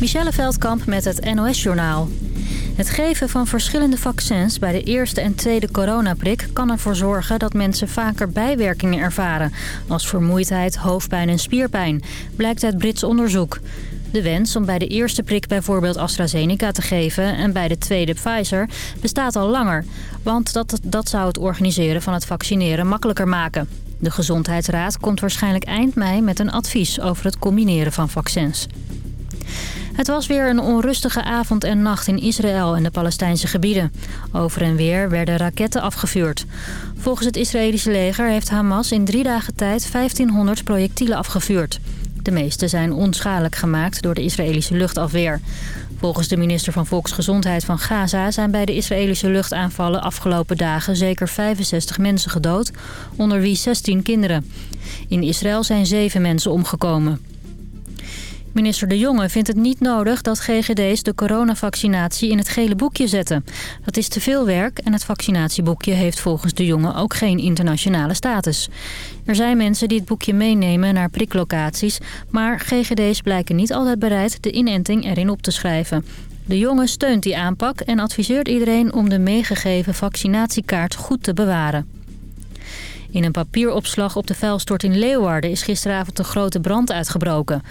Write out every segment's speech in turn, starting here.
Michelle Veldkamp met het NOS-journaal. Het geven van verschillende vaccins bij de eerste en tweede coronaprik... kan ervoor zorgen dat mensen vaker bijwerkingen ervaren... als vermoeidheid, hoofdpijn en spierpijn, blijkt uit Brits onderzoek. De wens om bij de eerste prik bijvoorbeeld AstraZeneca te geven... en bij de tweede Pfizer bestaat al langer. Want dat, dat zou het organiseren van het vaccineren makkelijker maken. De Gezondheidsraad komt waarschijnlijk eind mei met een advies over het combineren van vaccins. Het was weer een onrustige avond en nacht in Israël en de Palestijnse gebieden. Over en weer werden raketten afgevuurd. Volgens het Israëlische leger heeft Hamas in drie dagen tijd 1500 projectielen afgevuurd. De meeste zijn onschadelijk gemaakt door de Israëlische luchtafweer. Volgens de minister van Volksgezondheid van Gaza zijn bij de Israëlische luchtaanvallen afgelopen dagen zeker 65 mensen gedood, onder wie 16 kinderen. In Israël zijn zeven mensen omgekomen. Minister De Jonge vindt het niet nodig dat GGD's de coronavaccinatie in het gele boekje zetten. Dat is te veel werk en het vaccinatieboekje heeft volgens De Jonge ook geen internationale status. Er zijn mensen die het boekje meenemen naar priklocaties, maar GGD's blijken niet altijd bereid de inenting erin op te schrijven. De Jonge steunt die aanpak en adviseert iedereen om de meegegeven vaccinatiekaart goed te bewaren. In een papieropslag op de vuilstort in Leeuwarden is gisteravond een grote brand uitgebroken.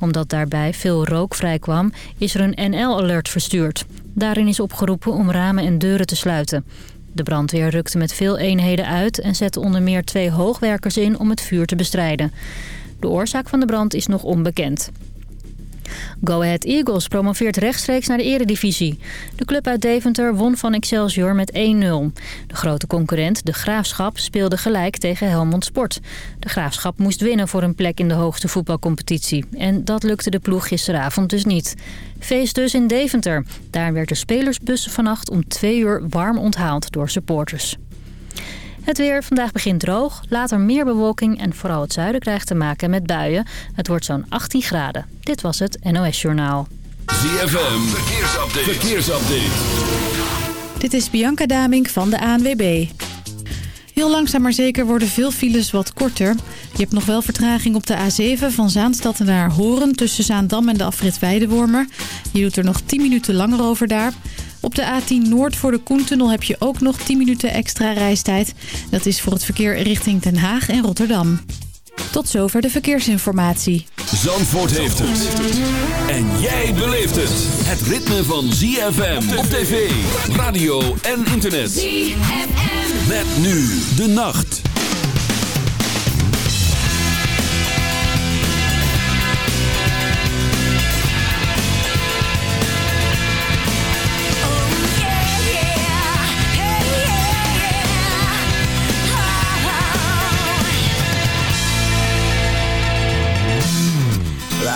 Omdat daarbij veel rook vrijkwam, is er een NL-alert verstuurd. Daarin is opgeroepen om ramen en deuren te sluiten. De brandweer rukte met veel eenheden uit en zette onder meer twee hoogwerkers in om het vuur te bestrijden. De oorzaak van de brand is nog onbekend. Go Ahead Eagles promoveert rechtstreeks naar de eredivisie. De club uit Deventer won van Excelsior met 1-0. De grote concurrent, de Graafschap, speelde gelijk tegen Helmond Sport. De Graafschap moest winnen voor een plek in de hoogste voetbalcompetitie. En dat lukte de ploeg gisteravond dus niet. Feest dus in Deventer. Daar werd de spelersbus vannacht om twee uur warm onthaald door supporters. Het weer vandaag begint droog, later meer bewolking en vooral het zuiden krijgt te maken met buien. Het wordt zo'n 18 graden. Dit was het NOS Journaal. ZFM, verkeersupdate. verkeersupdate. Dit is Bianca Damink van de ANWB. Heel langzaam maar zeker worden veel files wat korter. Je hebt nog wel vertraging op de A7 van Zaanstad naar Horen... tussen Zaandam en de afrit Weidewormer. Je doet er nog 10 minuten langer over daar... Op de A10 Noord voor de Koentunnel heb je ook nog 10 minuten extra reistijd. Dat is voor het verkeer richting Den Haag en Rotterdam. Tot zover de verkeersinformatie. Zandvoort heeft het. En jij beleeft het. Het ritme van ZFM op tv, radio en internet. ZFM. Met nu de nacht.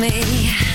me.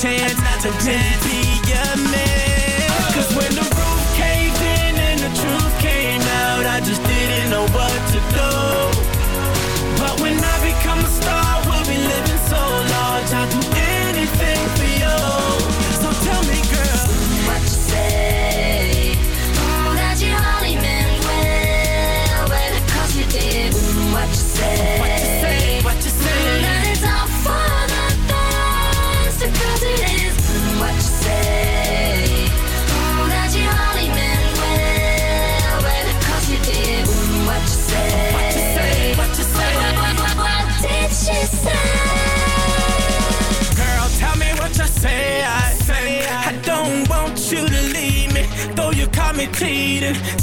chance to dance.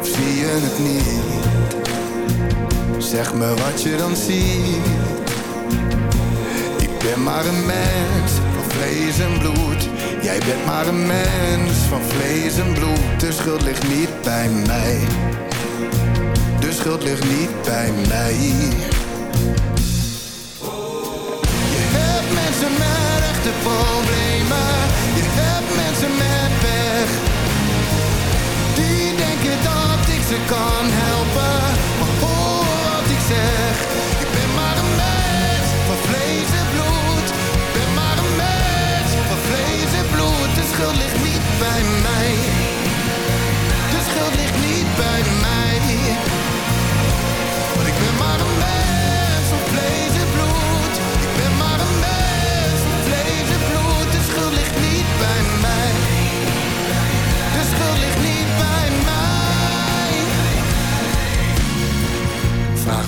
of zie je het niet? Zeg me wat je dan ziet. Ik ben maar een mens van vlees en bloed. Jij bent maar een mens van vlees en bloed. De schuld ligt niet bij mij. De schuld ligt niet bij mij. Je hebt mensen met echte problemen. Je hebt mensen met ze kan helpen. Maar hoor wat ik zeg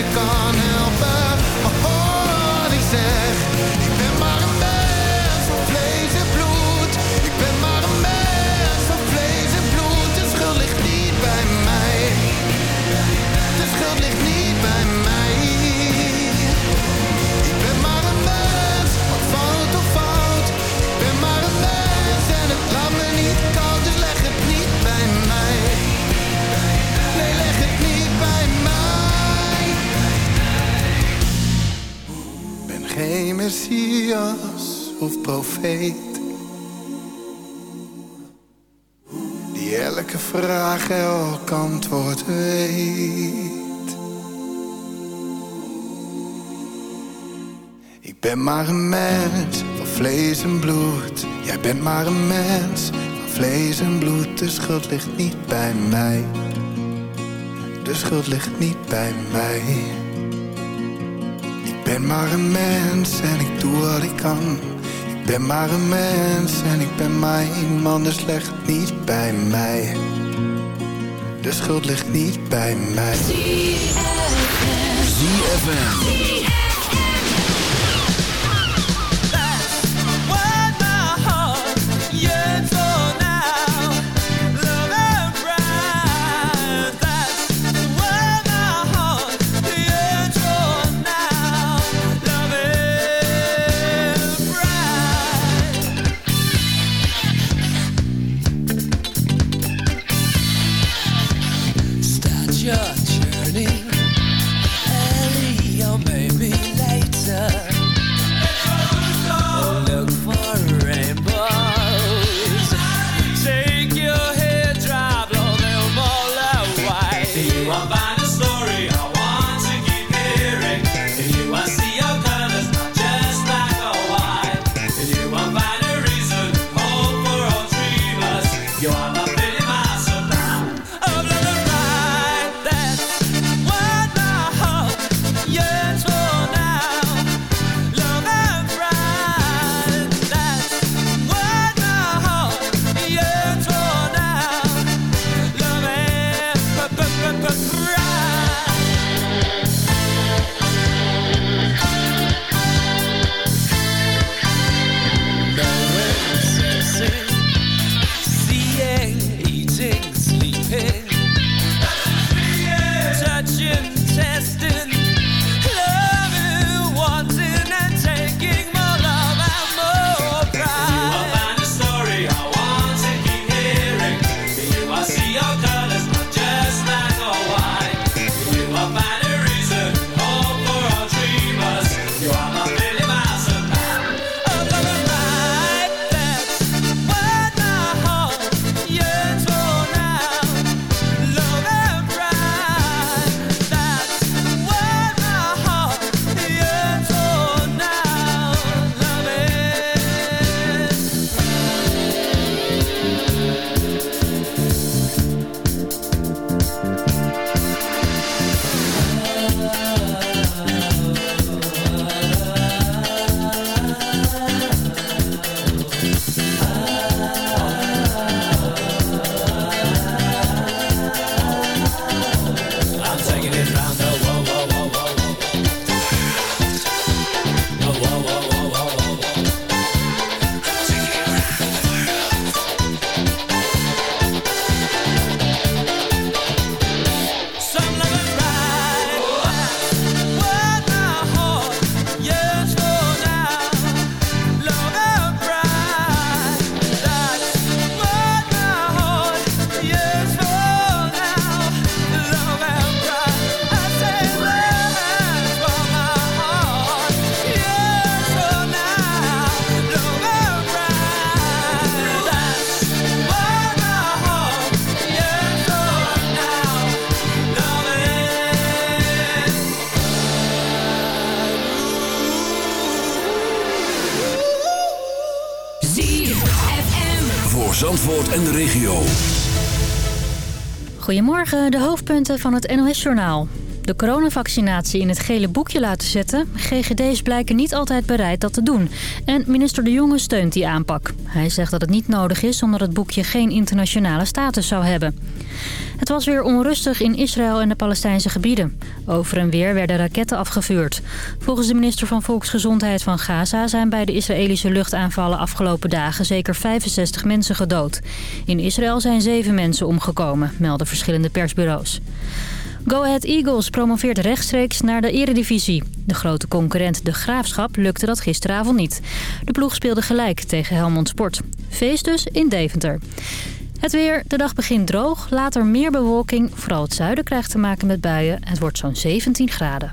Ze kan helpen. Maar hoor wat ik zeg. Ik ben maar een mens van vlees en bloed. Ik ben maar een mens van vlees en bloed. De schuld ligt niet bij mij. De schuld ligt niet of profeet. Die elke vraag elk antwoord weet. Ik ben maar een mens van vlees en bloed. Jij bent maar een mens van vlees en bloed. De schuld ligt niet bij mij. De schuld ligt niet bij mij. Ik ben maar een mens en ik doe wat ik kan. Ik ben maar een mens en ik ben maar iemand, dus leg niet bij mij. De schuld ligt niet bij mij. ZFM. Goedemorgen, de hoofdpunten van het NOS-journaal. De coronavaccinatie in het gele boekje laten zetten. GGD's blijken niet altijd bereid dat te doen. En minister De Jonge steunt die aanpak. Hij zegt dat het niet nodig is omdat het boekje geen internationale status zou hebben. Het was weer onrustig in Israël en de Palestijnse gebieden. Over en weer werden raketten afgevuurd. Volgens de minister van Volksgezondheid van Gaza zijn bij de Israëlische luchtaanvallen afgelopen dagen zeker 65 mensen gedood. In Israël zijn zeven mensen omgekomen, melden verschillende persbureaus. Go Ahead Eagles promoveert rechtstreeks naar de eredivisie. De grote concurrent De Graafschap lukte dat gisteravond niet. De ploeg speelde gelijk tegen Helmond Sport. Feest dus in Deventer. Het weer, de dag begint droog, later meer bewolking. Vooral het zuiden krijgt te maken met buien. Het wordt zo'n 17 graden.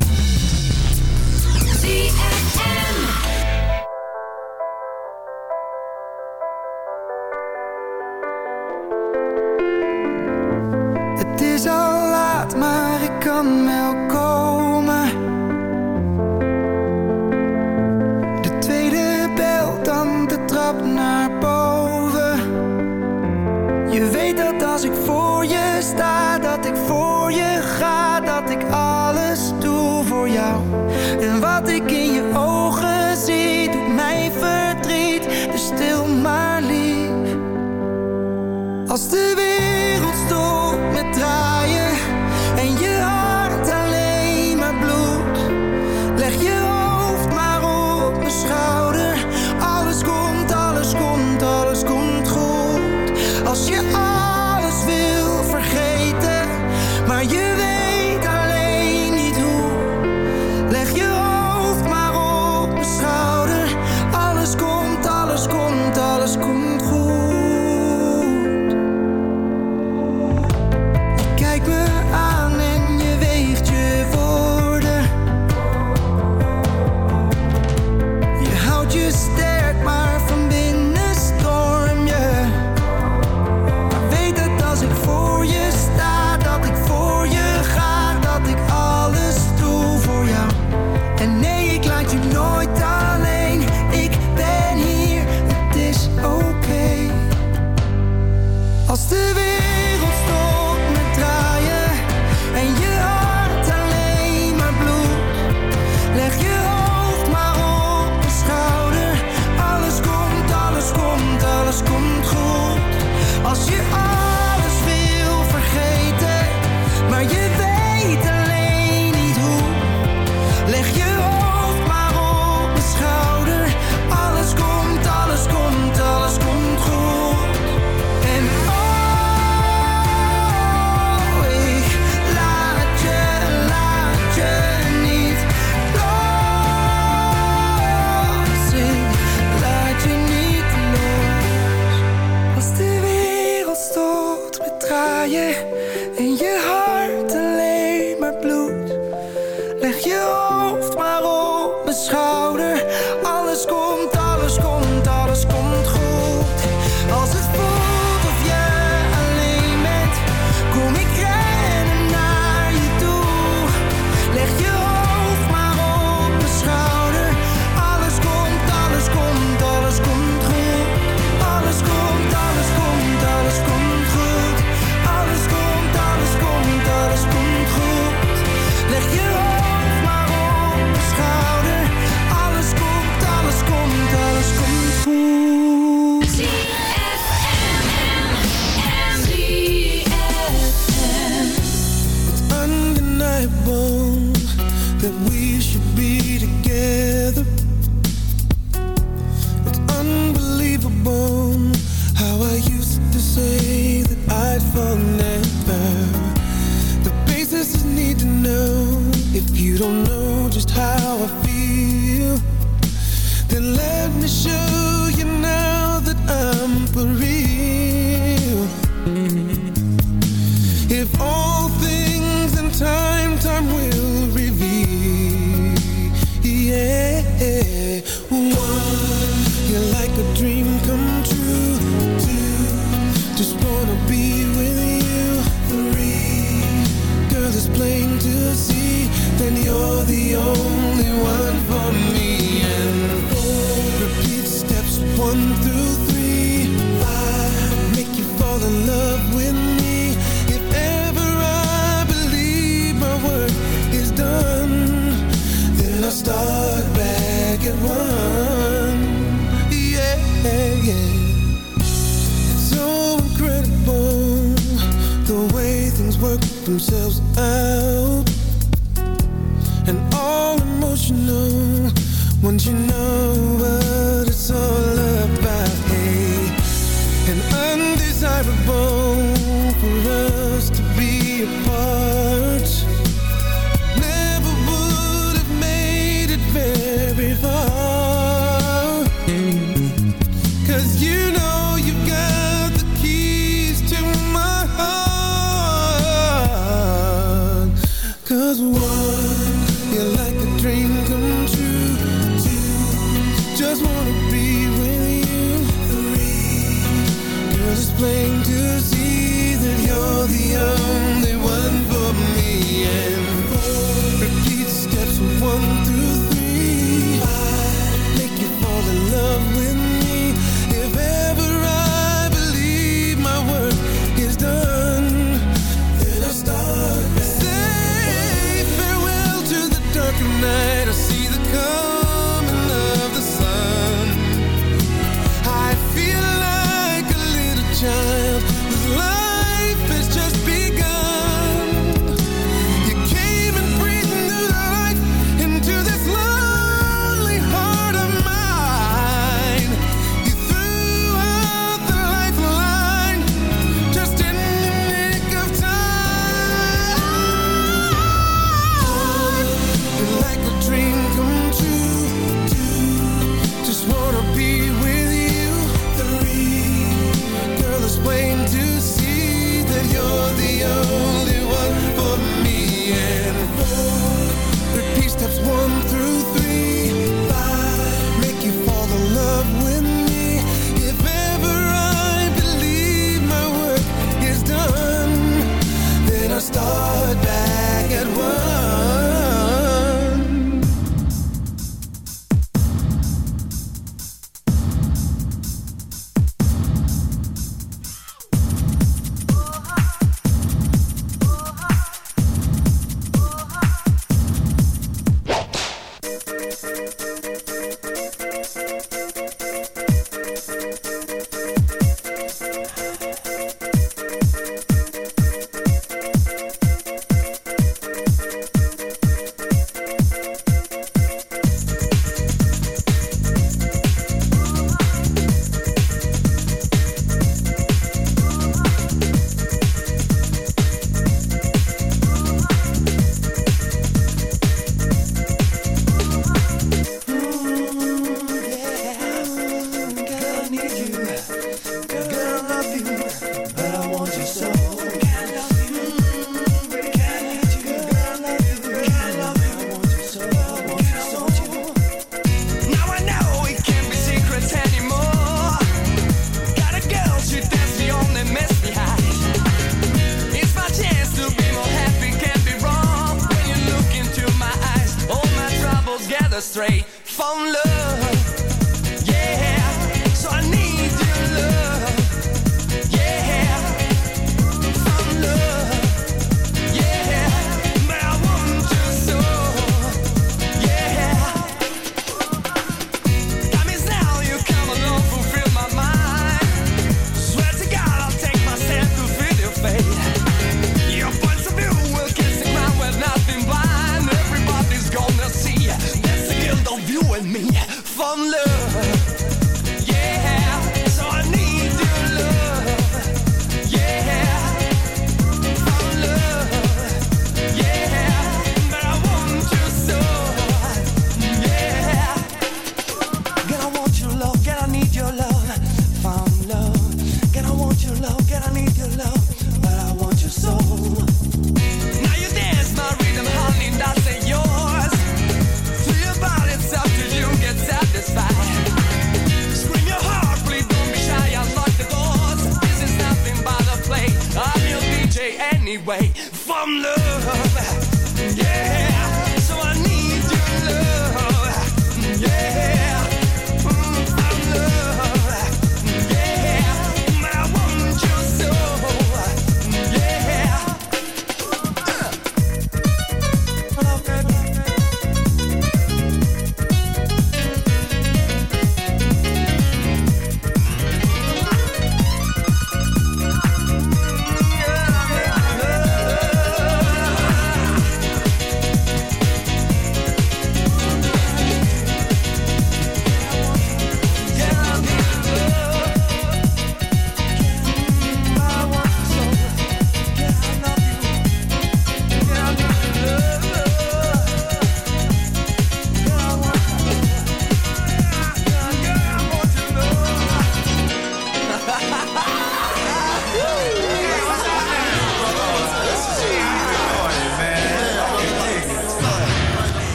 Kan wel. De tweede bel, dan de trap naar boven. Je weet dat als ik voor je sta, dat ik voor je ga, dat ik alles doe voor jou. En wat ik in je ogen zie, doet mij verdriet. Dus stil maar lief. Als de wereld